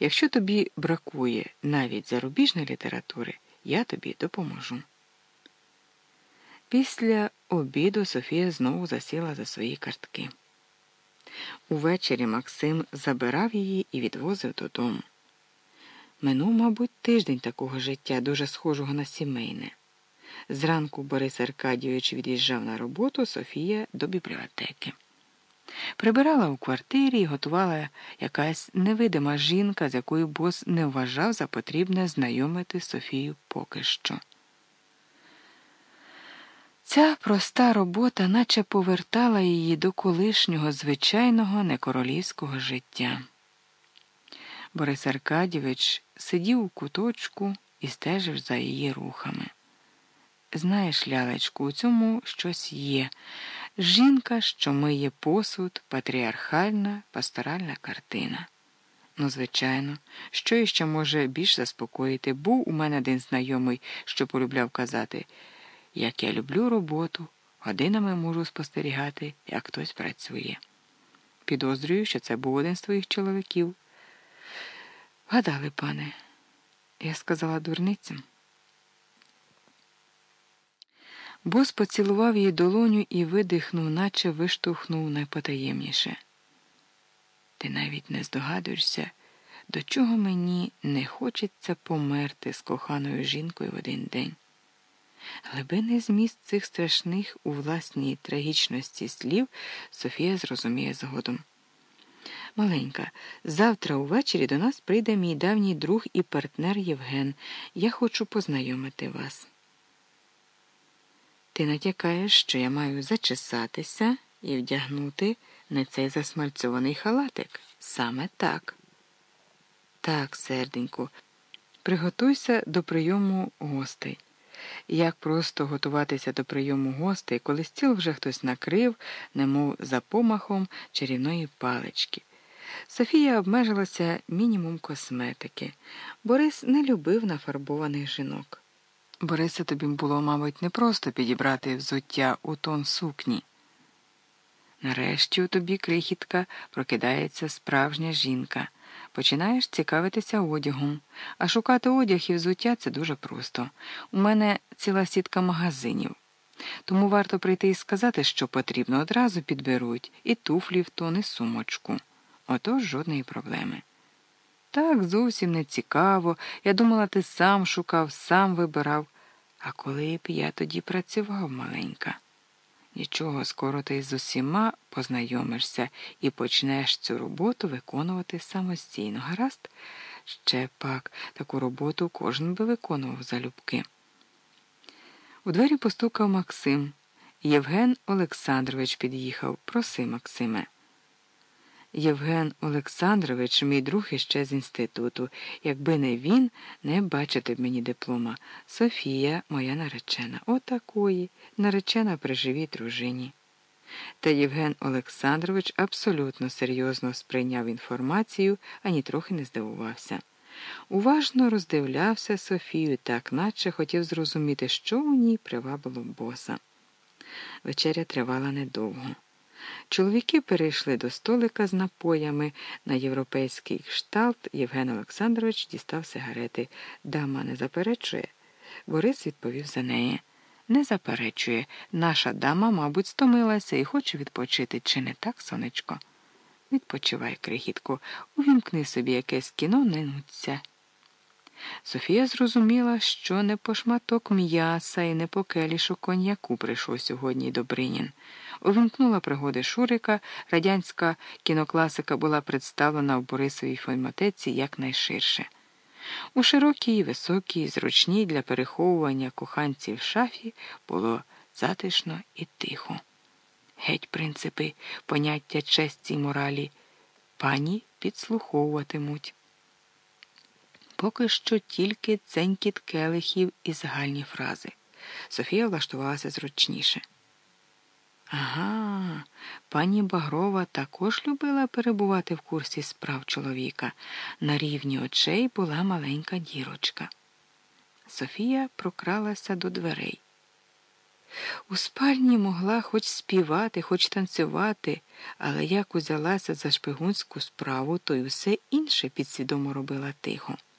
Якщо тобі бракує навіть зарубіжної літератури, я тобі допоможу. Після обіду Софія знову засіла за свої картки. Увечері Максим забирав її і відвозив додому. Минув, мабуть, тиждень такого життя, дуже схожого на сімейне. Зранку Борис Аркадійович від'їжджав на роботу Софія до бібліотеки. Прибирала у квартирі і готувала якась невидима жінка, з якою бос не вважав за потрібне знайомити Софію поки що. Ця проста робота наче повертала її до колишнього звичайного некоролівського життя. Борис Аркадійович сидів у куточку і стежив за її рухами. Знаєш, лялечку, у цьому щось є. Жінка, що миє посуд, патріархальна, пасторальна картина. Ну, звичайно, що іще може більш заспокоїти, був у мене один знайомий, що полюбляв казати, як я люблю роботу, годинами можу спостерігати, як хтось працює. Підозрюю, що це був один з твоїх чоловіків. Гадали, пане, я сказала дурницям. Бос поцілував її долоню і видихнув, наче виштовхнув найпотаємніше. Ти навіть не здогадуєшся, до чого мені не хочеться померти з коханою жінкою в один день. Глибинний зміст цих страшних у власній трагічності слів Софія зрозуміє згодом. Маленька, завтра увечері до нас прийде мій давній друг і партнер Євген. Я хочу познайомити вас. Ти натякаєш, що я маю зачесатися і вдягнути не цей засмальцьований халатик. Саме так. Так, серденько, приготуйся до прийому гостей. Як просто готуватися до прийому гостей, коли стіл вже хтось накрив, немов за помахом чарівної палички. Софія обмежилася мінімум косметики. Борис не любив нафарбованих жінок. Бориса тобі було, мабуть, непросто підібрати взуття у тон сукні. Нарешті у тобі, крихітка, прокидається справжня жінка. Починаєш цікавитися одягом, а шукати одяг і взуття це дуже просто. У мене ціла сітка магазинів. Тому варто прийти і сказати, що потрібно, одразу підберуть і туфлі в тон, і сумочку. Отож жодної проблеми. Так зовсім не цікаво. Я думала, ти сам шукав, сам вибирав. А коли б я тоді працював маленька. Нічого, скоро ти з усіма познайомишся і почнеш цю роботу виконувати самостійно. Гаразд? Ще пак таку роботу кожен би виконував залюбки. У двері постукав Максим. Євген Олександрович під'їхав. Проси, Максиме. Євген Олександрович, мій друг іще з інституту. Якби не він, не бачити б мені диплома. Софія, моя наречена. Отакої, наречена при живій дружині. Та Євген Олександрович абсолютно серйозно сприйняв інформацію, ані трохи не здивувався. Уважно роздивлявся Софію, так наче хотів зрозуміти, що у ній привабило боса. Вечеря тривала недовго. Чоловіки перейшли до столика з напоями на європейський кшталт. Євген Олександрович дістав сигарети. Дама не заперечує. Борис відповів за неї. Не заперечує. Наша дама, мабуть, стомилася і хоче відпочити, чи не так, сонечко? Відпочивай, крихітко, увімкни собі якесь кіно, не нуться. Софія зрозуміла, що не по шматок м'яса і не по келішу коньяку прийшов сьогодні Добринін. Увімкнула пригоди Шурика, радянська кінокласика була представлена в Борисовій фільмотеці якнайширше. У широкій, високій, зручній для переховування коханців шафі було затишно і тихо. Геть принципи, поняття честі й моралі, пані підслуховуватимуть. Поки що тільки ценькіт келихів і загальні фрази. Софія влаштувалася зручніше. Ага, пані Багрова також любила перебувати в курсі справ чоловіка. На рівні очей була маленька дірочка. Софія прокралася до дверей. У спальні могла хоч співати, хоч танцювати, але як узялася за шпигунську справу, то й усе інше підсвідомо робила тихо.